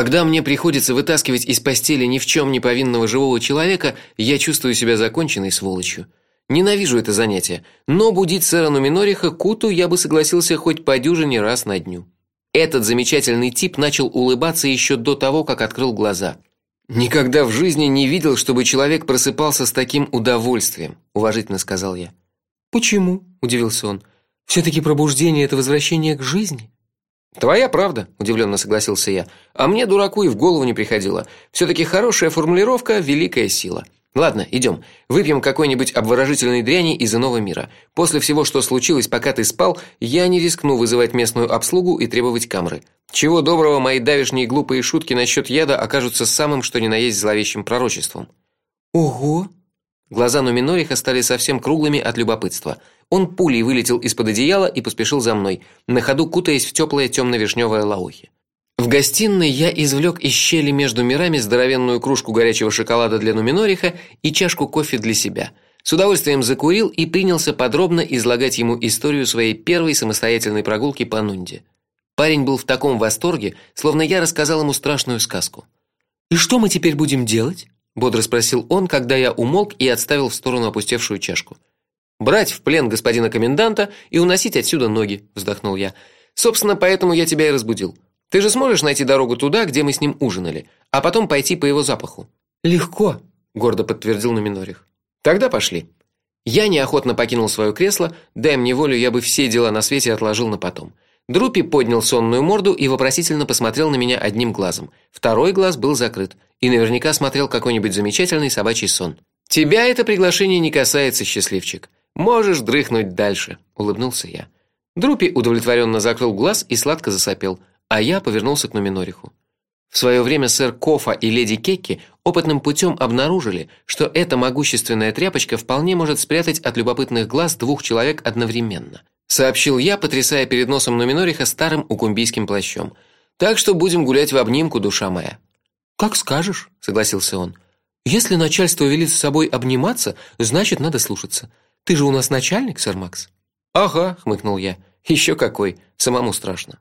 Когда мне приходится вытаскивать из постели ни в чем не повинного живого человека, я чувствую себя законченной сволочью. Ненавижу это занятие, но будить сэра Нуминориха Куту я бы согласился хоть по дюжине раз на дню. Этот замечательный тип начал улыбаться еще до того, как открыл глаза. Никогда в жизни не видел, чтобы человек просыпался с таким удовольствием, уважительно сказал я. Почему? удивился он. все таки пробуждение это возвращение к жизни. Твоя правда, удивленно согласился я. А мне дураку и в голову не приходило. все таки хорошая формулировка великая сила. Ладно, идем. Выпьем какой-нибудь обворожительной дряни из иного мира. После всего, что случилось, пока ты спал, я не рискну вызывать местную обслугу и требовать камеры. Чего доброго, мои давешние глупые шутки насчет яда окажутся самым что ни на есть зловещим пророчеством. Ого, Глаза Нуминориха стали совсем круглыми от любопытства. Он пулей вылетел из-под одеяла и поспешил за мной, на ходу кутаясь в теплое темно вишневое лаухи. В гостиной я извлек из щели между мирами здоровенную кружку горячего шоколада для Нуминориха и чашку кофе для себя. С удовольствием закурил и принялся подробно излагать ему историю своей первой самостоятельной прогулки по Нунде. Парень был в таком восторге, словно я рассказал ему страшную сказку. И что мы теперь будем делать? бодро спросил он, когда я умолк и отставил в сторону опустевшую чашку. Брать в плен господина коменданта и уносить отсюда ноги, вздохнул я. Собственно, поэтому я тебя и разбудил. Ты же сможешь найти дорогу туда, где мы с ним ужинали, а потом пойти по его запаху. Легко, гордо подтвердил Номинорих. Тогда пошли. Я неохотно покинул свое кресло, дай мне волю, я бы все дела на свете отложил на потом. Друпи поднял сонную морду и вопросительно посмотрел на меня одним глазом. Второй глаз был закрыт и наверняка смотрел какой-нибудь замечательный собачий сон. Тебя это приглашение не касается, счастливчик. Можешь дрыхнуть дальше, улыбнулся я. Друпи удовлетворенно закрыл глаз и сладко засопел, а я повернулся к Нуминориху. В свое время сэр Кофа и леди Кекки опытным путем обнаружили, что эта могущественная тряпочка вполне может спрятать от любопытных глаз двух человек одновременно. Сообщил я, потрясая перед носом Нуминориха старым укумбийским плащом. Так что будем гулять в обнимку, душа моя. Как скажешь, согласился он. Если начальство велит с собой обниматься, значит, надо слушаться. Ты же у нас начальник, сэр Макс. Ага, хмыкнул я. Еще какой, самому страшно.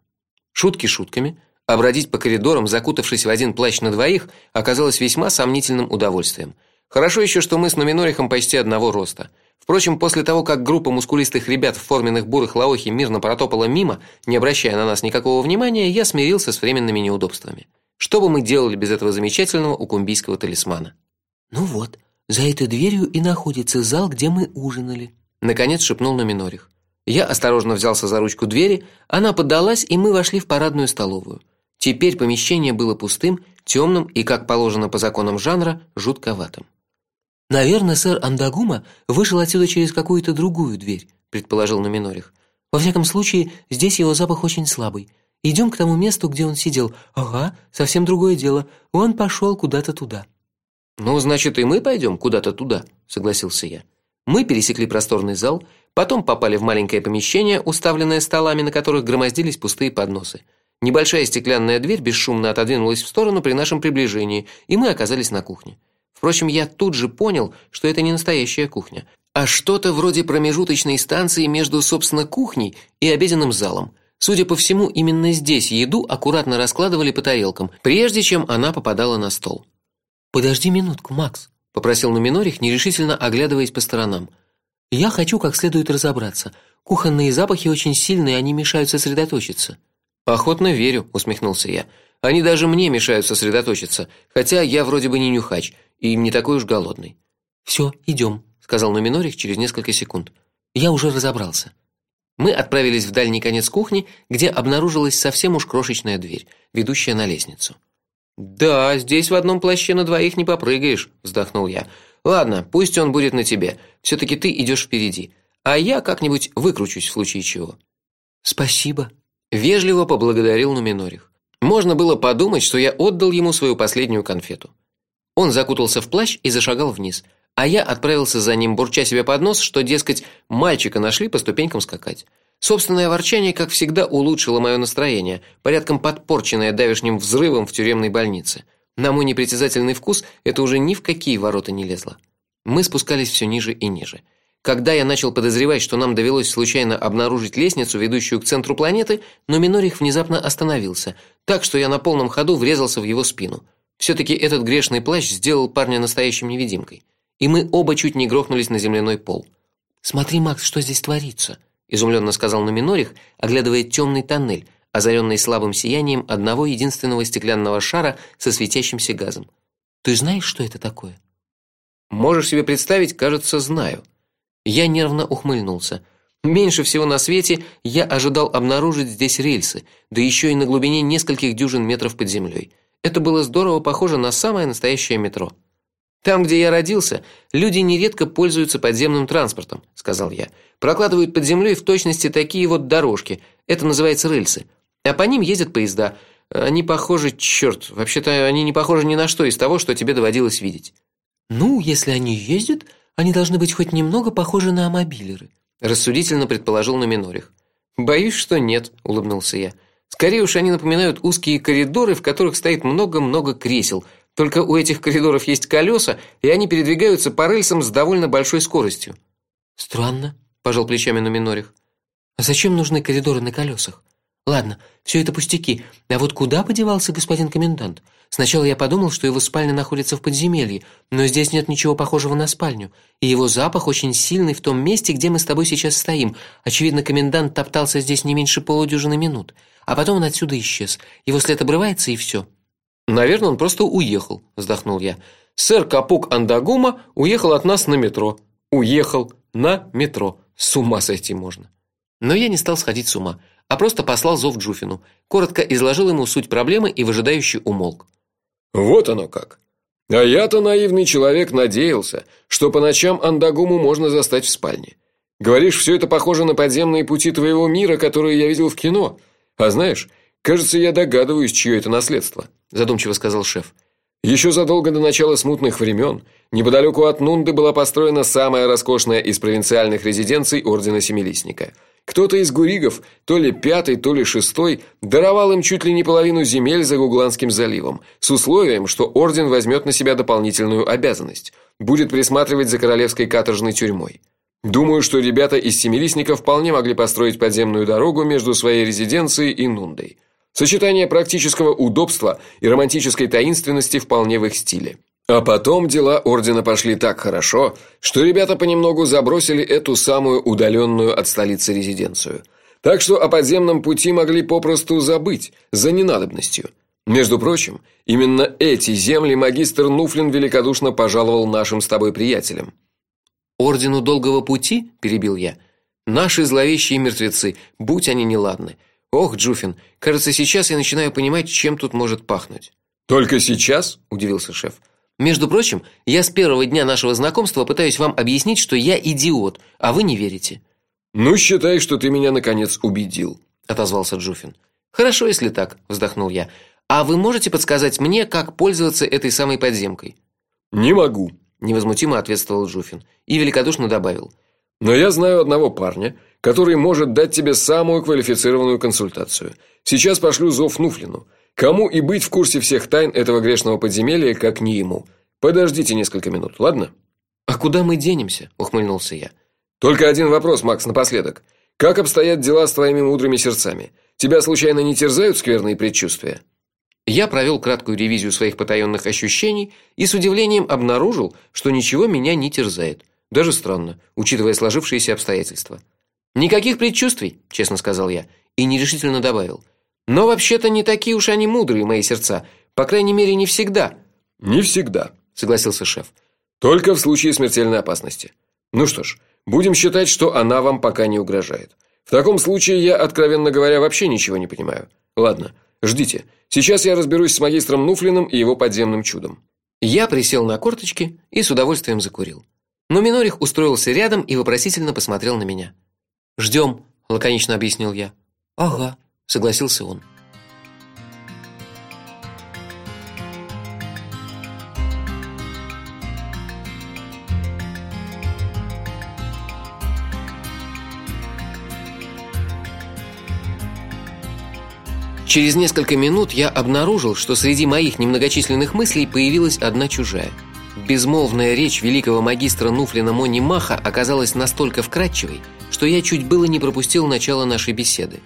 Шутки шутками, а бродить по коридорам, закутавшись в один плащ на двоих, оказалось весьма сомнительным удовольствием. Хорошо еще, что мы с Номинорихом почти одного роста. Впрочем, после того, как группа мускулистых ребят в форменных бурых лаохи мирно протопала мимо, не обращая на нас никакого внимания, я смирился с временными неудобствами. Что бы мы делали без этого замечательного укумбийского талисмана? Ну вот, за этой дверью и находится зал, где мы ужинали, наконец шепнул на минорих. Я осторожно взялся за ручку двери, она поддалась, и мы вошли в парадную столовую. Теперь помещение было пустым, темным и, как положено по законам жанра, жутковатым. Наверное, сэр Андагума вышел отсюда через какую-то другую дверь, предположил на минорих. Во всяком случае, здесь его запах очень слабый. Идем к тому месту, где он сидел. Ага, совсем другое дело. Он пошел куда-то туда. Ну, значит, и мы пойдем куда-то туда, согласился я. Мы пересекли просторный зал, потом попали в маленькое помещение, уставленное столами, на которых громоздились пустые подносы. Небольшая стеклянная дверь бесшумно отодвинулась в сторону при нашем приближении, и мы оказались на кухне. Впрочем, я тут же понял, что это не настоящая кухня, а что-то вроде промежуточной станции между собственно кухней и обеденным залом. Судя по всему, именно здесь еду аккуратно раскладывали по тарелкам, прежде чем она попадала на стол. Подожди минутку, Макс, попросил Номинорих, нерешительно оглядываясь по сторонам. Я хочу как следует разобраться. Кухонные запахи очень сильные, они мешают сосредоточиться. Охотно верю, усмехнулся я. Они даже мне мешают сосредоточиться, хотя я вроде бы не нюхач и не такой уж голодный. Все, идем, сказал Номинорих через несколько секунд. Я уже разобрался. Мы отправились в дальний конец кухни, где обнаружилась совсем уж крошечная дверь, ведущая на лестницу. Да, здесь в одном плаще на двоих не попрыгаешь, вздохнул я. Ладно, пусть он будет на тебе. все таки ты идешь впереди, а я как-нибудь выкручусь в случае чего. Спасибо, вежливо поблагодарил Нуминорих. Можно было подумать, что я отдал ему свою последнюю конфету. Он закутался в плащ и зашагал вниз а я отправился за ним, бурча себе под нос, что, дескать, мальчика нашли по ступенькам скакать. Собственное ворчание, как всегда, улучшило мое настроение, порядком подпорченное давешним взрывом в тюремной больнице. На мой непритязательный вкус это уже ни в какие ворота не лезло. Мы спускались все ниже и ниже. когда я начал подозревать, что нам довелось случайно обнаружить лестницу, ведущую к центру планеты, но Минорих внезапно остановился, так что я на полном ходу врезался в его спину. все таки этот грешный плащ сделал парня настоящим невидимкой, и мы оба чуть не грохнулись на земляной пол. "Смотри, Макс, что здесь творится", изумленно сказал Номинорих, оглядывая темный тоннель, озаренный слабым сиянием одного единственного стеклянного шара со светящимся газом. "Ты знаешь, что это такое?" Можешь себе представить, кажется, знаю. Я нервно ухмыльнулся. Меньше всего на свете я ожидал обнаружить здесь рельсы, да еще и на глубине нескольких дюжин метров под землей. Это было здорово похоже на самое настоящее метро. Там, где я родился, люди нередко пользуются подземным транспортом, сказал я. Прокладывают под землей в точности такие вот дорожки. Это называется рельсы. А по ним ездят поезда. Они похожи, черт, вообще-то они не похожи ни на что из того, что тебе доводилось видеть. Ну, если они ездят, они должны быть хоть немного похожи на мобилеры, рассудительно предположил Номинорих. Боюсь, что нет, улыбнулся я. Скорее уж они напоминают узкие коридоры, в которых стоит много-много кресел. Только у этих коридоров есть колеса, и они передвигаются по рельсам с довольно большой скоростью. Странно, пожал плечами Номинорих. А зачем нужны коридоры на колесах? Ладно, все это пустяки. А вот куда подевался господин комендант? Сначала я подумал, что его спальня находится в подземелье, но здесь нет ничего похожего на спальню, и его запах очень сильный в том месте, где мы с тобой сейчас стоим. Очевидно, комендант топтался здесь не меньше полудюжины минут, а потом он отсюда исчез. Его след обрывается и все. Наверное, он просто уехал, вздохнул я. Сэр Капук Андагума уехал от нас на метро. Уехал на метро. С ума сойти можно. Но я не стал сходить с ума а просто послал зов Джуфину, коротко изложил ему суть проблемы и выжидающий умолк. Вот оно как. А я-то наивный человек надеялся, что по ночам Андагуму можно застать в спальне. Говоришь, все это похоже на подземные пути твоего мира, которые я видел в кино. А знаешь, кажется, я догадываюсь, чье это наследство, задумчиво сказал шеф. Еще задолго до начала смутных времен неподалеку от Нунды была построена самая роскошная из провинциальных резиденций ордена Семилистника – кто-то из гуригов, то ли пятый, то ли шестой, даровал им чуть ли не половину земель за Гугланским заливом, с условием, что орден возьмет на себя дополнительную обязанность будет присматривать за королевской каторжной тюрьмой. Думаю, что ребята из Семилистников вполне могли построить подземную дорогу между своей резиденцией и Нундой. Сочетание практического удобства и романтической таинственности вполне в их стиле. А потом дела ордена пошли так хорошо, что ребята понемногу забросили эту самую удаленную от столицы резиденцию. Так что о подземном пути могли попросту забыть за ненадобностью. Между прочим, именно эти земли магистр Нуфлин великодушно пожаловал нашим с тобой приятелям. Ордену долгого пути, перебил я. Наши зловещие мертвецы, будь они неладны. Ох, Джуфин, кажется, сейчас я начинаю понимать, чем тут может пахнуть. Только сейчас? удивился шеф. Между прочим, я с первого дня нашего знакомства пытаюсь вам объяснить, что я идиот, а вы не верите. Ну, считай, что ты меня наконец убедил, отозвался Джуфин. Хорошо, если так, вздохнул я. А вы можете подсказать мне, как пользоваться этой самой подземкой? Не могу, невозмутимо ответствовал Джуфин и великодушно добавил: Но я знаю одного парня, который может дать тебе самую квалифицированную консультацию. Сейчас пошлю зов Нуфлину. Кому и быть в курсе всех тайн этого грешного подземелья, как не ему. Подождите несколько минут, ладно? А куда мы денемся? ухмыльнулся я. Только один вопрос, Макс, напоследок. Как обстоят дела с твоими мудрыми сердцами? Тебя случайно не терзают скверные предчувствия? Я провел краткую ревизию своих потаенных ощущений и с удивлением обнаружил, что ничего меня не терзает. Даже странно, учитывая сложившиеся обстоятельства. Никаких предчувствий, честно сказал я и нерешительно добавил: но вообще-то не такие уж они мудрые, мои сердца, по крайней мере, не всегда. Не всегда, согласился шеф. Только в случае смертельной опасности. Ну что ж, будем считать, что она вам пока не угрожает. В таком случае я, откровенно говоря, вообще ничего не понимаю. Ладно, ждите. Сейчас я разберусь с магистром Нуфлиным и его подземным чудом. Я присел на корточки и с удовольствием закурил. Но Минорих устроился рядом и вопросительно посмотрел на меня. «Ждем», – лаконично объяснил я. Ага, согласился он. Через несколько минут я обнаружил, что среди моих немногочисленных мыслей появилась одна чужая. Безмолвная речь великого магистра Нуфлина Мони Маха оказалась настолько вкрадчивой, что я чуть было не пропустил начало нашей беседы.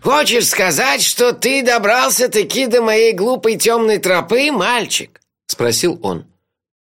Хочешь сказать, что ты добрался-таки до моей глупой темной тропы, мальчик? спросил он.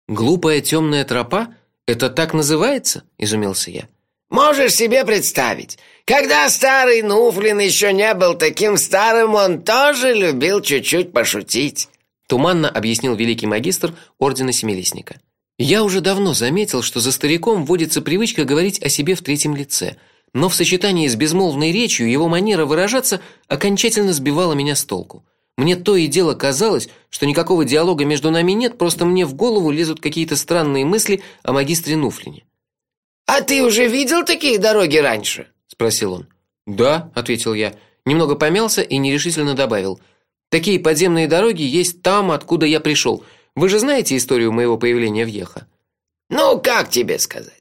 Глупая темная тропа это так называется? изумился я. Можешь себе представить, когда старый Нуфлин еще не был таким старым, он тоже любил чуть-чуть пошутить. Туманно объяснил великий магистр ордена Семилистника. Я уже давно заметил, что за стариком водится привычка говорить о себе в третьем лице, но в сочетании с безмолвной речью его манера выражаться окончательно сбивала меня с толку. Мне то и дело казалось, что никакого диалога между нами нет, просто мне в голову лезут какие-то странные мысли о магистре Нуфлине. А ты уже видел такие дороги раньше? спросил он. Да, ответил я. Немного помялся и нерешительно добавил: Такие подземные дороги есть там, откуда я пришел. Вы же знаете историю моего появления в Еха? Ну, как тебе сказать?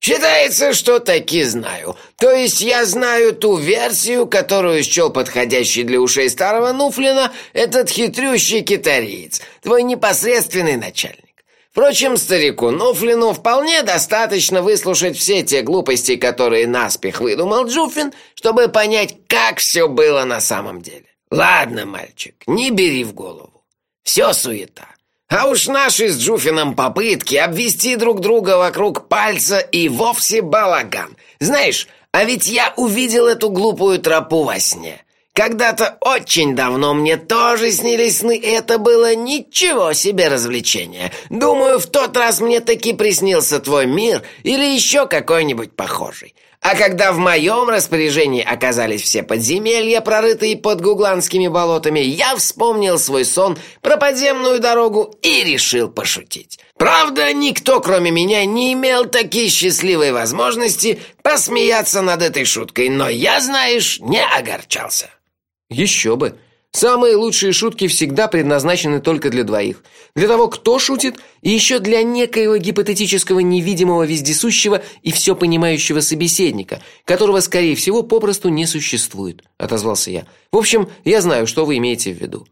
Считается, что таки знаю. То есть я знаю ту версию, которую счел подходящей для ушей старого Нуфлина этот хитрющий китариец, твой непосредственный начальник. Впрочем, старику Нуфлину вполне достаточно выслушать все те глупости, которые наспех выдумал Джуфин, чтобы понять, как все было на самом деле. Ладно, мальчик, не бери в голову. Все суета. А уж наши с Джуфином попытки обвести друг друга вокруг пальца и вовсе балаган. Знаешь, а ведь я увидел эту глупую тропу во сне. Когда-то очень давно мне тоже снились сны, и это было ничего себе развлечение. Думаю, в тот раз мне таки приснился твой мир или еще какой-нибудь похожий. А когда в моем распоряжении оказались все подземелья, прорытые под гугланскими болотами, я вспомнил свой сон про подземную дорогу и решил пошутить. Правда, никто, кроме меня, не имел такой счастливой возможности посмеяться над этой шуткой, но я, знаешь, не огорчался. Еще бы. Самые лучшие шутки всегда предназначены только для двоих. Для того, кто шутит, и еще для некоего гипотетического невидимого вездесущего и все понимающего собеседника, которого, скорее всего, попросту не существует, отозвался я. В общем, я знаю, что вы имеете в виду.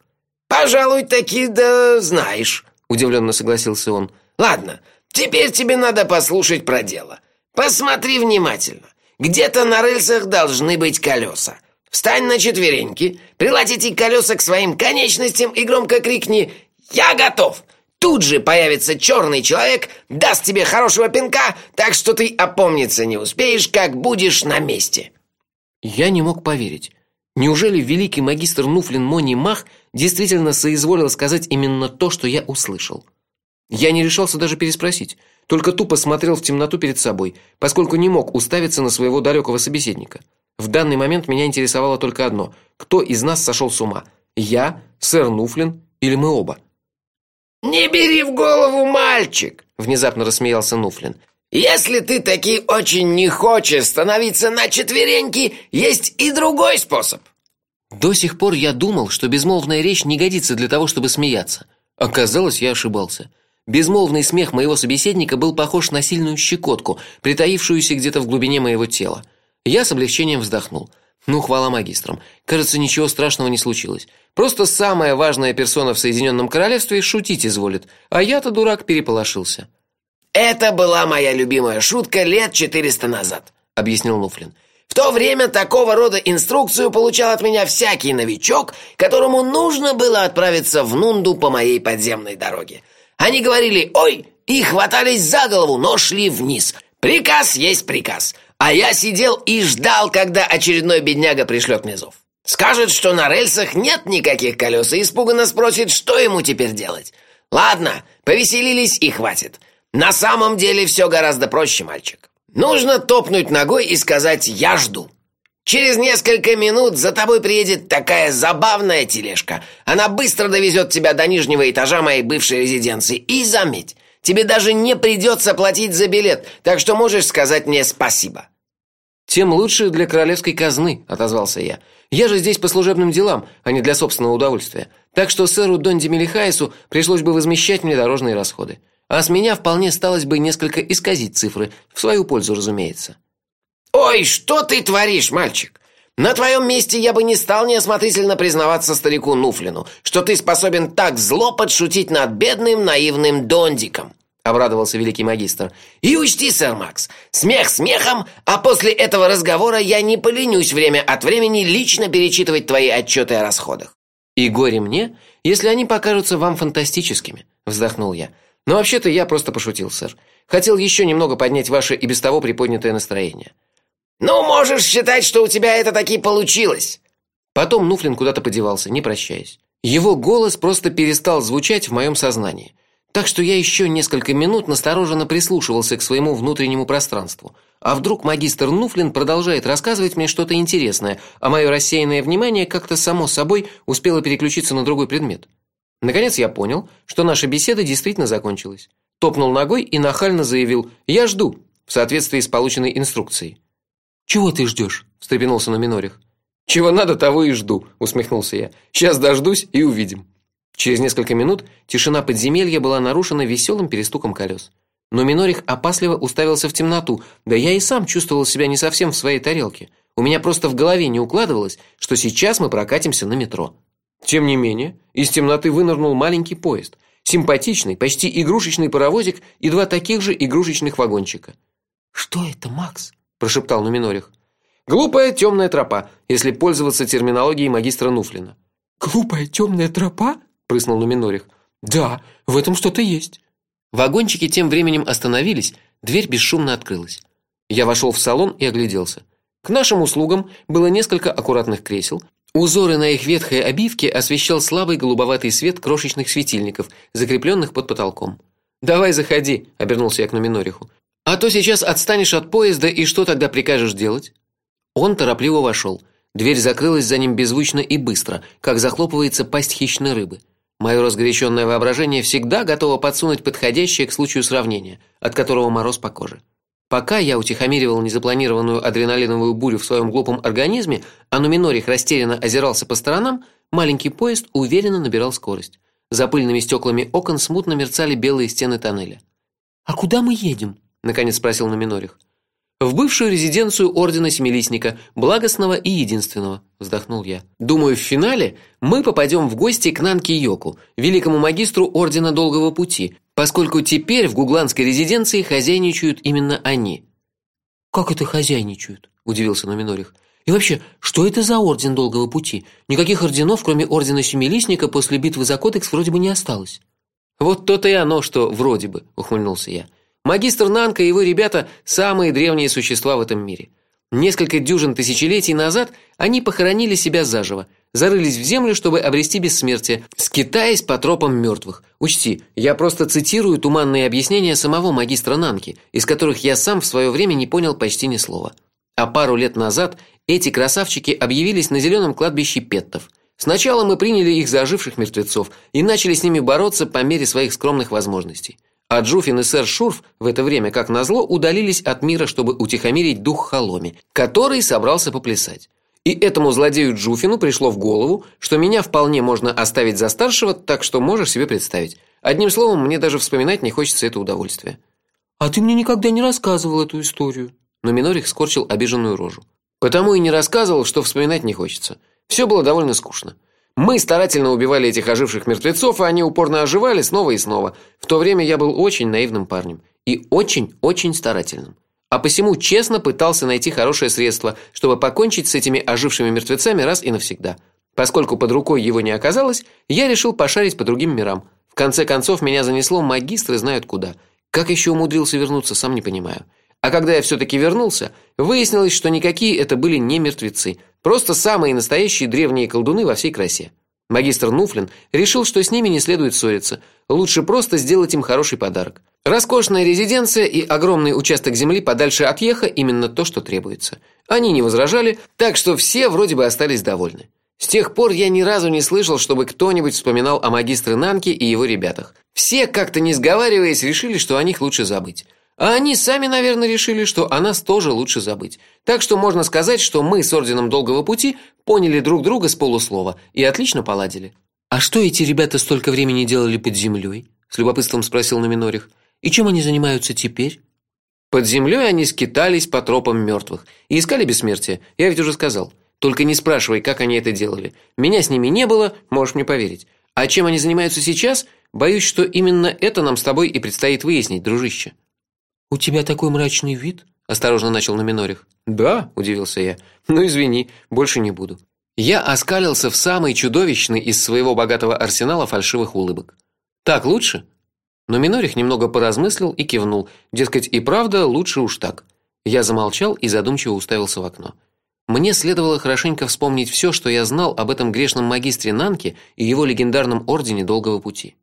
Пожалуй, таки да знаешь, удивленно согласился он. Ладно, теперь тебе надо послушать про дело. Посмотри внимательно. Где-то на рельсах должны быть колеса. Встань на четвереньки, приладь эти колеса к своим конечностям и громко крикни «Я готов!» Тут же появится черный человек, даст тебе хорошего пинка, так что ты опомниться не успеешь, как будешь на месте. Я не мог поверить. Неужели великий магистр Нуфлин Мони Мах действительно соизволил сказать именно то, что я услышал? Я не решался даже переспросить, только тупо смотрел в темноту перед собой, поскольку не мог уставиться на своего далекого собеседника. В данный момент меня интересовало только одно: кто из нас сошел с ума? Я, сэр Нуфлин или мы оба? Не бери в голову, мальчик, внезапно рассмеялся Нуфлин. Если ты таки очень не хочешь становиться на четвереньки, есть и другой способ. До сих пор я думал, что безмолвная речь не годится для того, чтобы смеяться. Оказалось, я ошибался. Безмолвный смех моего собеседника был похож на сильную щекотку, притаившуюся где-то в глубине моего тела. Я с облегчением вздохнул. Ну, хвала магистрам. Кажется, ничего страшного не случилось. Просто самая важная персона в Соединенном Королевстве шутить изволит, а я-то дурак переполошился. Это была моя любимая шутка лет четыреста назад, объяснил Нуфлин. В то время такого рода инструкцию получал от меня всякий новичок, которому нужно было отправиться в Нунду по моей подземной дороге. Они говорили: "Ой!" и хватались за голову, но шли вниз. Приказ есть приказ. А я сидел и ждал, когда очередной бедняга пришлет мне зов. Скажет, что на рельсах нет никаких колес, и испуганно спросит, что ему теперь делать. Ладно, повеселились и хватит. На самом деле все гораздо проще, мальчик. Нужно топнуть ногой и сказать «я жду». Через несколько минут за тобой приедет такая забавная тележка. Она быстро довезет тебя до нижнего этажа моей бывшей резиденции. И заметь, Тебе даже не придется платить за билет, так что можешь сказать мне спасибо». «Тем лучше для королевской казны», — отозвался я. «Я же здесь по служебным делам, а не для собственного удовольствия. Так что сэру Донди Мелихайсу пришлось бы возмещать мне дорожные расходы. А с меня вполне сталось бы несколько исказить цифры, в свою пользу, разумеется». «Ой, что ты творишь, мальчик? На твоем месте я бы не стал неосмотрительно признаваться старику Нуфлину, что ты способен так зло подшутить над бедным наивным Дондиком. Обрадовался великий магистр. И учти, сэр Макс, смех смехом, а после этого разговора я не поленюсь время от времени лично перечитывать твои отчеты о расходах. И горе мне, если они покажутся вам фантастическими, вздохнул я. Но вообще-то я просто пошутил, сэр. Хотел еще немного поднять ваше и без того приподнятое настроение. Ну, можешь считать, что у тебя это таки получилось. Потом Нуфлин куда-то подевался, не прощаясь. Его голос просто перестал звучать в моем сознании. Так что я еще несколько минут настороженно прислушивался к своему внутреннему пространству. А вдруг магистр Нуфлин продолжает рассказывать мне что-то интересное, а мое рассеянное внимание как-то само собой успело переключиться на другой предмет. Наконец я понял, что наша беседа действительно закончилась. Топнул ногой и нахально заявил: "Я жду", в соответствии с полученной инструкцией. Чего ты ждешь? встрепенулся на минорих. Чего надо, того и жду, усмехнулся я. Сейчас дождусь и увидим. Через несколько минут тишина подземелья была нарушена веселым перестуком колес. Но Минорих опасливо уставился в темноту. Да я и сам чувствовал себя не совсем в своей тарелке. У меня просто в голове не укладывалось, что сейчас мы прокатимся на метро. Тем не менее, из темноты вынырнул маленький поезд, симпатичный, почти игрушечный паровозик и два таких же игрушечных вагончика. Что это, Макс? Прошептал Нуминорих. Глупая темная тропа, если пользоваться терминологией магистра Нуфлина. Глупая темная тропа? прыснул Нуминорих. Да, в этом что-то есть. Вагончики тем временем остановились, дверь бесшумно открылась. Я вошел в салон и огляделся. К нашим услугам было несколько аккуратных кресел. Узоры на их ветхой обивке освещал слабый голубоватый свет крошечных светильников, закрепленных под потолком. "Давай, заходи", обернулся я к Нуминориху. А то сейчас отстанешь от поезда, и что тогда прикажешь делать? Он торопливо вошел. Дверь закрылась за ним беззвучно и быстро, как захлопывается пасть хищной рыбы. Мое разгоряченное воображение всегда готово подсунуть подходящее к случаю сравнение, от которого мороз по коже. Пока я утихомиривал незапланированную адреналиновую бурю в своем глупом организме, а Нуминорих растерянно озирался по сторонам, маленький поезд уверенно набирал скорость. За пыльными стеклами окон смутно мерцали белые стены тоннеля. А куда мы едем? Наконец спросил Нуминорих. В бывшую резиденцию ордена Семилистника, благостного и единственного, вздохнул я. Думаю, в финале мы попадем в гости к Нанки Йоку, великому магистру ордена Долгого пути, поскольку теперь в гугланской резиденции хозяйничают именно они. Как это хозяйничают? удивился Нуминорих. И вообще, что это за орден Долгого пути? Никаких орденов, кроме ордена Семилистника, после битвы за Кодекс вроде бы не осталось. Вот то-то и оно, что вроде бы, ухмыльнулся я. Магистр Нанка и его ребята самые древние существа в этом мире. Несколько дюжин тысячелетий назад они похоронили себя заживо, зарылись в землю, чтобы обрести бессмертие, скитаясь по тропам мертвых. Учти, я просто цитирую туманные объяснения самого магистра Нанки, из которых я сам в свое время не понял почти ни слова. А пару лет назад эти красавчики объявились на зеленом кладбище Петтов. Сначала мы приняли их за оживших мертвецов и начали с ними бороться по мере своих скромных возможностей. А Джуфин и сэр Шурф в это время, как назло, удалились от мира, чтобы утихомирить дух Холоми, который собрался поплясать. И этому злодею Джуфину пришло в голову, что меня вполне можно оставить за старшего, так что можешь себе представить. Одним словом, мне даже вспоминать не хочется это удовольствие. А ты мне никогда не рассказывал эту историю. Но Минорих скорчил обиженную рожу. Потому и не рассказывал, что вспоминать не хочется. Все было довольно скучно. Мы старательно убивали этих оживших мертвецов, и они упорно оживали снова и снова. В то время я был очень наивным парнем и очень-очень старательным. А посему честно пытался найти хорошее средство, чтобы покончить с этими ожившими мертвецами раз и навсегда. Поскольку под рукой его не оказалось, я решил пошарить по другим мирам. В конце концов меня занесло магистры знают куда. Как еще умудрился вернуться, сам не понимаю. А когда я все таки вернулся, выяснилось, что никакие это были не мертвецы, просто самые настоящие древние колдуны во всей красе. Магистр Нуфлин решил, что с ними не следует ссориться, лучше просто сделать им хороший подарок. Роскошная резиденция и огромный участок земли подальше от Еха именно то, что требуется. Они не возражали, так что все вроде бы остались довольны. С тех пор я ни разу не слышал, чтобы кто-нибудь вспоминал о магистре Нанке и его ребятах. Все, как-то не сговариваясь, решили, что о них лучше забыть. А они сами, наверное, решили, что о нас тоже лучше забыть. Так что можно сказать, что мы с орденом Долгого пути поняли друг друга с полуслова и отлично поладили. А что эти ребята столько времени делали под землей? с любопытством спросил Номинорих. И чем они занимаются теперь? Под землей они скитались по тропам мертвых и искали бессмертия. Я ведь уже сказал. Только не спрашивай, как они это делали. Меня с ними не было, можешь мне поверить. А чем они занимаются сейчас? Боюсь, что именно это нам с тобой и предстоит выяснить, дружище. У тебя такой мрачный вид, осторожно начал на минорих. Да, удивился я. Ну извини, больше не буду. Я оскалился в самый чудовищный из своего богатого арсенала фальшивых улыбок. Так лучше? Но Минорих немного поразмыслил и кивнул. Дескать, и правда, лучше уж так. Я замолчал и задумчиво уставился в окно. Мне следовало хорошенько вспомнить все, что я знал об этом грешном магистре Нанке и его легендарном ордене Долгого пути.